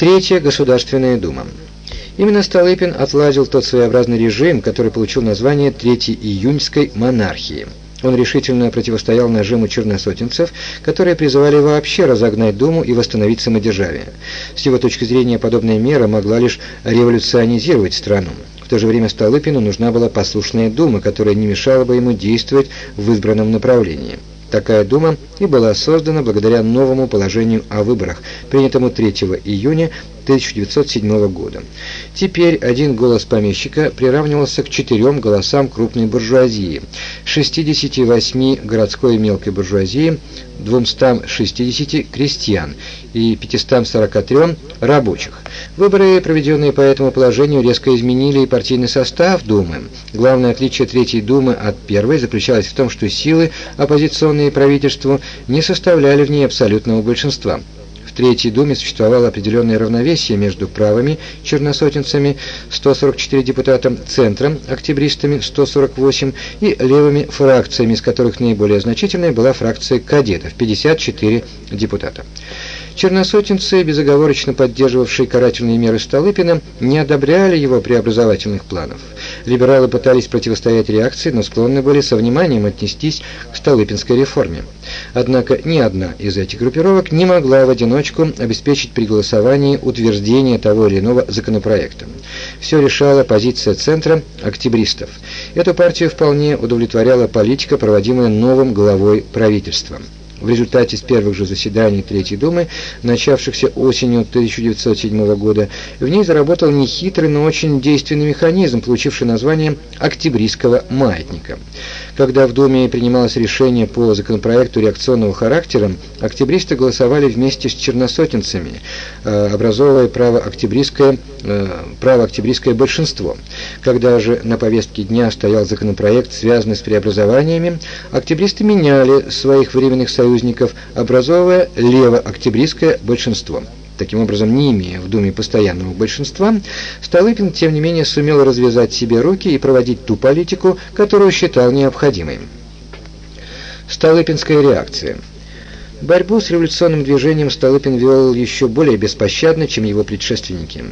Третья Государственная Дума. Именно Столыпин отладил тот своеобразный режим, который получил название Третьей июньской монархии. Он решительно противостоял нажиму черносотенцев, которые призывали вообще разогнать Думу и восстановить самодержавие. С его точки зрения, подобная мера могла лишь революционизировать страну. В то же время Столыпину нужна была послушная Дума, которая не мешала бы ему действовать в избранном направлении. Такая дума и была создана благодаря новому положению о выборах, принятому 3 июня 1907 года. Теперь один голос помещика приравнивался к четырем голосам крупной буржуазии, 68 городской мелкой буржуазии, 260 крестьян и 543 рабочих. Выборы, проведенные по этому положению, резко изменили и партийный состав Думы. Главное отличие Третьей Думы от Первой заключалось в том, что силы, оппозиционные правительству, не составляли в ней абсолютного большинства. В Третьей Думе существовало определенное равновесие между правыми черносотенцами 144 депутата, центром октябристами 148 и левыми фракциями, из которых наиболее значительной была фракция кадетов 54 депутата. Черносотенцы, безоговорочно поддерживавшие карательные меры Столыпина, не одобряли его преобразовательных планов. Либералы пытались противостоять реакции, но склонны были со вниманием отнестись к Столыпинской реформе. Однако ни одна из этих группировок не могла в одиночку обеспечить при голосовании утверждение того или иного законопроекта. Все решала позиция центра октябристов. Эту партию вполне удовлетворяла политика, проводимая новым главой правительства. В результате с первых же заседаний Третьей Думы, начавшихся осенью 1907 года, в ней заработал нехитрый, но очень действенный механизм, получивший название «Октябрьского маятника». Когда в Думе принималось решение по законопроекту реакционного характера, октябристы голосовали вместе с черносотенцами, э, образовывая право-октябристское э, право -октябрьское большинство. Когда же на повестке дня стоял законопроект, связанный с преобразованиями, октябристы меняли своих временных союзников, образовывая лево-октябрьское большинство. Таким образом, не имея в Думе постоянного большинства, Столыпин, тем не менее, сумел развязать себе руки и проводить ту политику, которую считал необходимой. Столыпинская реакция – Борьбу с революционным движением Столыпин вел еще более беспощадно, чем его предшественники.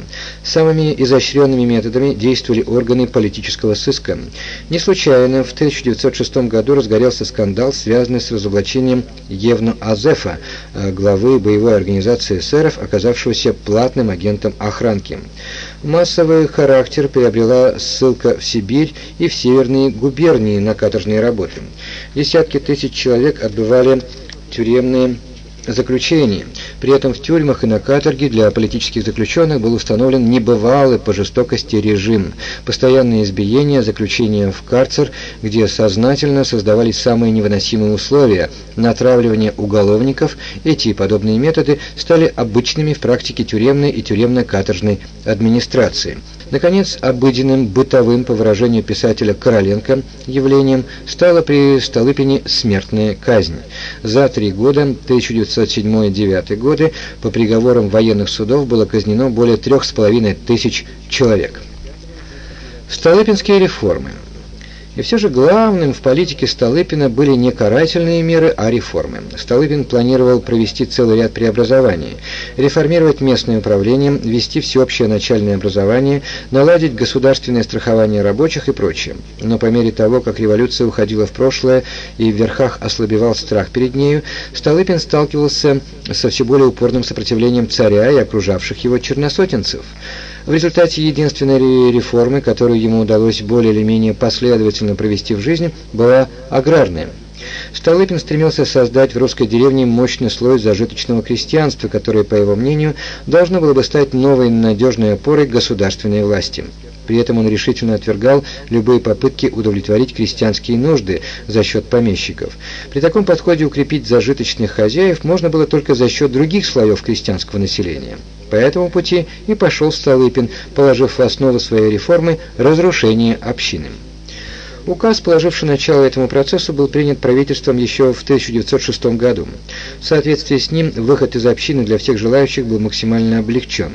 Самыми изощренными методами действовали органы политического сыска. Не случайно в 1906 году разгорелся скандал, связанный с разоблачением Евну Азефа, э, главы боевой организации эсеров, оказавшегося платным агентом охранки. Массовый характер приобрела ссылка в Сибирь и в северные губернии на каторжные работы. Десятки тысяч человек отбывали тюремные заключения. При этом в тюрьмах и на каторге для политических заключенных был установлен небывалый по жестокости режим. Постоянные избиения, заключение в карцер, где сознательно создавались самые невыносимые условия, натравливание уголовников, эти и подобные методы стали обычными в практике тюремной и тюремно-каторжной администрации. Наконец, обыденным, бытовым, по выражению писателя Короленко, явлением стала при Столыпине смертная казнь. За три года, 1907-1909 годы, по приговорам военных судов было казнено более трех с половиной тысяч человек. Столыпинские реформы – и все же главным в политике Столыпина были не карательные меры, а реформы. Столыпин планировал провести целый ряд преобразований, реформировать местное управление, ввести всеобщее начальное образование, наладить государственное страхование рабочих и прочее. Но по мере того, как революция уходила в прошлое и в верхах ослабевал страх перед нею, Столыпин сталкивался со все более упорным сопротивлением царя и окружавших его черносотенцев. В результате единственной реформы, которую ему удалось более или менее последовательно провести в жизни, была аграрная. Столыпин стремился создать в русской деревне мощный слой зажиточного крестьянства, которое, по его мнению, должно было бы стать новой надежной опорой государственной власти. При этом он решительно отвергал любые попытки удовлетворить крестьянские нужды за счет помещиков. При таком подходе укрепить зажиточных хозяев можно было только за счет других слоев крестьянского населения. По этому пути и пошел Столыпин, положив в основу своей реформы разрушение общины. Указ, положивший начало этому процессу, был принят правительством еще в 1906 году. В соответствии с ним, выход из общины для всех желающих был максимально облегчен.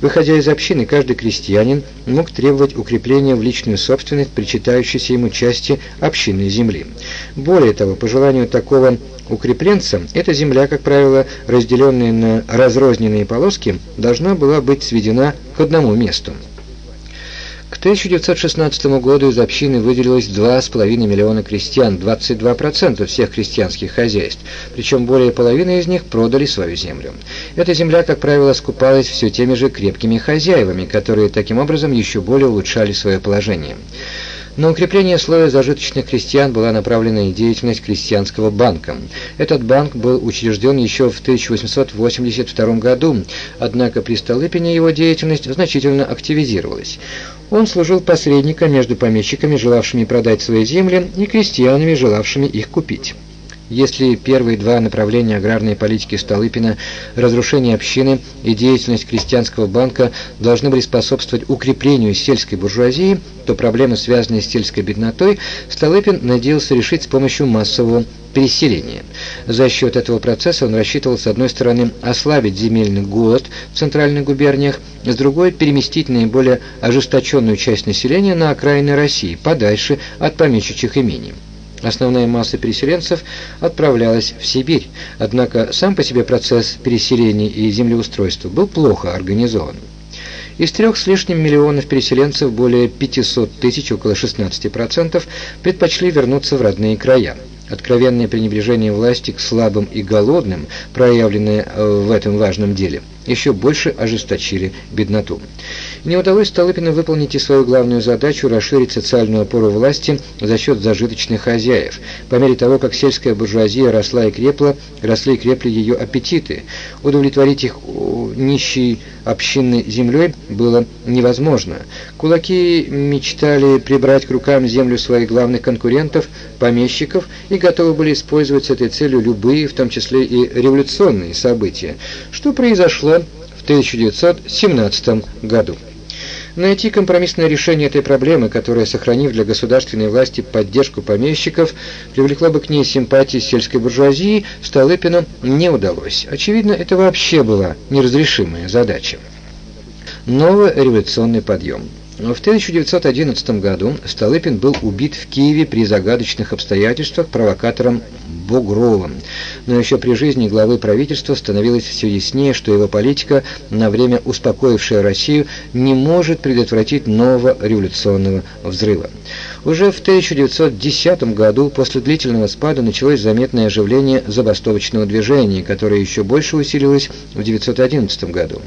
Выходя из общины, каждый крестьянин мог требовать укрепления в личную собственность причитающейся ему части общинной земли. Более того, по желанию такого укрепленца, эта земля, как правило, разделенная на разрозненные полоски, должна была быть сведена к одному месту. К 1916 году из общины выделилось 2,5 миллиона крестьян, 22% всех крестьянских хозяйств, причем более половины из них продали свою землю. Эта земля, как правило, скупалась все теми же крепкими хозяевами, которые таким образом еще более улучшали свое положение. На укрепление слоя зажиточных крестьян была направлена и деятельность крестьянского банка. Этот банк был учрежден еще в 1882 году, однако при Столыпине его деятельность значительно активизировалась. Он служил посредником между помещиками, желавшими продать свои земли, и крестьянами, желавшими их купить. Если первые два направления аграрной политики Столыпина – разрушение общины и деятельность крестьянского банка – должны были способствовать укреплению сельской буржуазии, то проблемы, связанные с сельской беднотой, Столыпин надеялся решить с помощью массового переселения. За счет этого процесса он рассчитывал, с одной стороны, ослабить земельный голод в центральных губерниях, с другой – переместить наиболее ожесточенную часть населения на окраины России, подальше от помещичьих имений. Основная масса переселенцев отправлялась в Сибирь, однако сам по себе процесс переселения и землеустройства был плохо организован. Из трех с лишним миллионов переселенцев более 500 тысяч, около 16%, предпочли вернуться в родные края. Откровенное пренебрежение власти к слабым и голодным, проявленное э, в этом важном деле, еще больше ожесточили бедноту. Не удалось Столыпину выполнить и свою главную задачу – расширить социальную опору власти за счет зажиточных хозяев. По мере того, как сельская буржуазия росла и крепла, росли и крепли ее аппетиты. Удовлетворить их нищей общинной землей было невозможно. Кулаки мечтали прибрать к рукам землю своих главных конкурентов, помещиков, и готовы были использовать с этой целью любые, в том числе и революционные события, что произошло в 1917 году. Найти компромиссное решение этой проблемы, которое, сохранив для государственной власти поддержку помещиков, привлекло бы к ней симпатии сельской буржуазии, Столыпину не удалось. Очевидно, это вообще была неразрешимая задача. Новый революционный подъем. В 1911 году Столыпин был убит в Киеве при загадочных обстоятельствах провокатором Бугровым. Но еще при жизни главы правительства становилось все яснее, что его политика, на время успокоившая Россию, не может предотвратить нового революционного взрыва. Уже в 1910 году после длительного спада началось заметное оживление забастовочного движения, которое еще больше усилилось в 1911 году.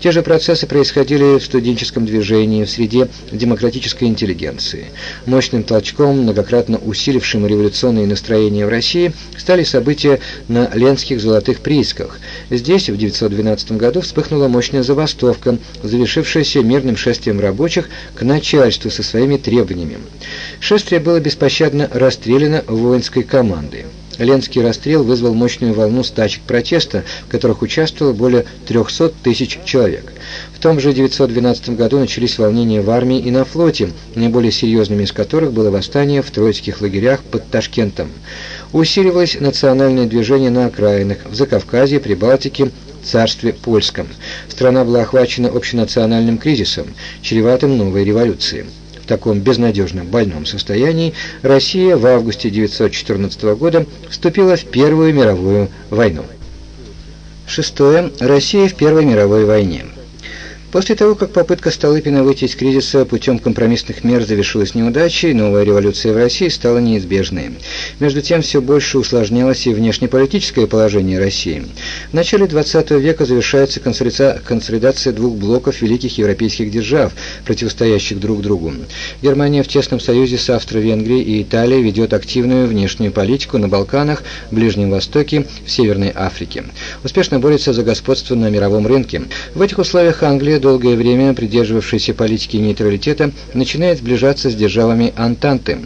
Те же процессы происходили в студенческом движении, в среде демократической интеллигенции. Мощным толчком, многократно усилившим революционные настроения в России, стали события на Ленских золотых приисках. Здесь в 1912 году вспыхнула мощная забастовка, завершившаяся мирным шествием рабочих к начальству со своими требованиями. Шествие было беспощадно расстреляно воинской командой. Ленский расстрел вызвал мощную волну стачек протеста, в которых участвовало более 300 тысяч человек. В том же 1912 году начались волнения в армии и на флоте, наиболее серьезными из которых было восстание в троицких лагерях под Ташкентом. Усиливалось национальное движение на окраинах, в Закавказье, Прибалтике, царстве польском. Страна была охвачена общенациональным кризисом, чреватым новой революцией таком безнадежном больном состоянии Россия в августе 1914 года вступила в Первую мировую войну. Шестое. Россия в Первой мировой войне. После того, как попытка Столыпина выйти из кризиса путем компромиссных мер завершилась неудачей, новая революция в России стала неизбежной. Между тем, все больше усложнялось и внешнеполитическое положение России. В начале XX века завершается консолидация двух блоков великих европейских держав, противостоящих друг другу. Германия в тесном союзе с Австро-Венгрией и Италией ведет активную внешнюю политику на Балканах, Ближнем Востоке, в Северной Африке. Успешно борется за господство на мировом рынке. В этих условиях Англия долгое время придерживавшаяся политики нейтралитета, начинает сближаться с державами Антанты.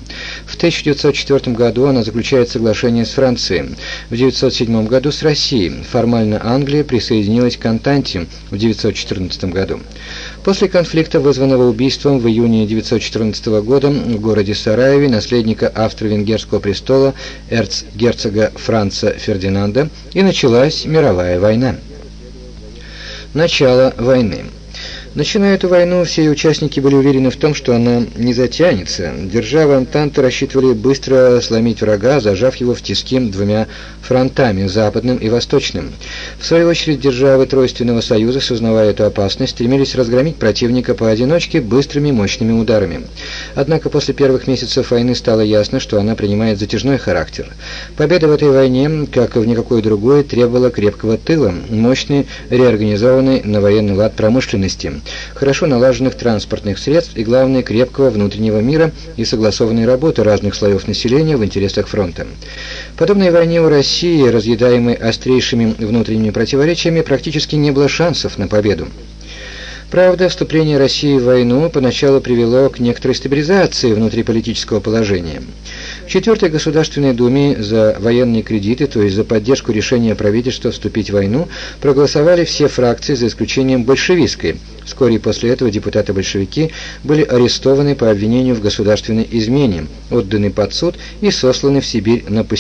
В 1904 году она заключает соглашение с Францией, в 1907 году с Россией. Формально Англия присоединилась к Антанте в 1914 году. После конфликта, вызванного убийством в июне 1914 года в городе Сараеве наследника австро-венгерского престола эрцгерцога Франца Фердинанда, и началась мировая война. Начало войны. Начиная эту войну, все участники были уверены в том, что она не затянется. Державы Антанты рассчитывали быстро сломить врага, зажав его в тиски двумя фронтами, западным и восточным. В свою очередь, державы Тройственного Союза, сознавая эту опасность, стремились разгромить противника поодиночке быстрыми мощными ударами. Однако после первых месяцев войны стало ясно, что она принимает затяжной характер. Победа в этой войне, как и в никакой другой, требовала крепкого тыла, мощной, реорганизованной на военный лад промышленности хорошо налаженных транспортных средств и, главное, крепкого внутреннего мира и согласованной работы разных слоев населения в интересах фронта. Подобной войне у России, разъедаемой острейшими внутренними противоречиями, практически не было шансов на победу. Правда, вступление России в войну поначалу привело к некоторой стабилизации внутриполитического положения. В Четвертой Государственной Думе за военные кредиты, то есть за поддержку решения правительства вступить в войну, проголосовали все фракции за исключением большевистской. Вскоре после этого депутаты-большевики были арестованы по обвинению в государственной измене, отданы под суд и сосланы в Сибирь на поселение.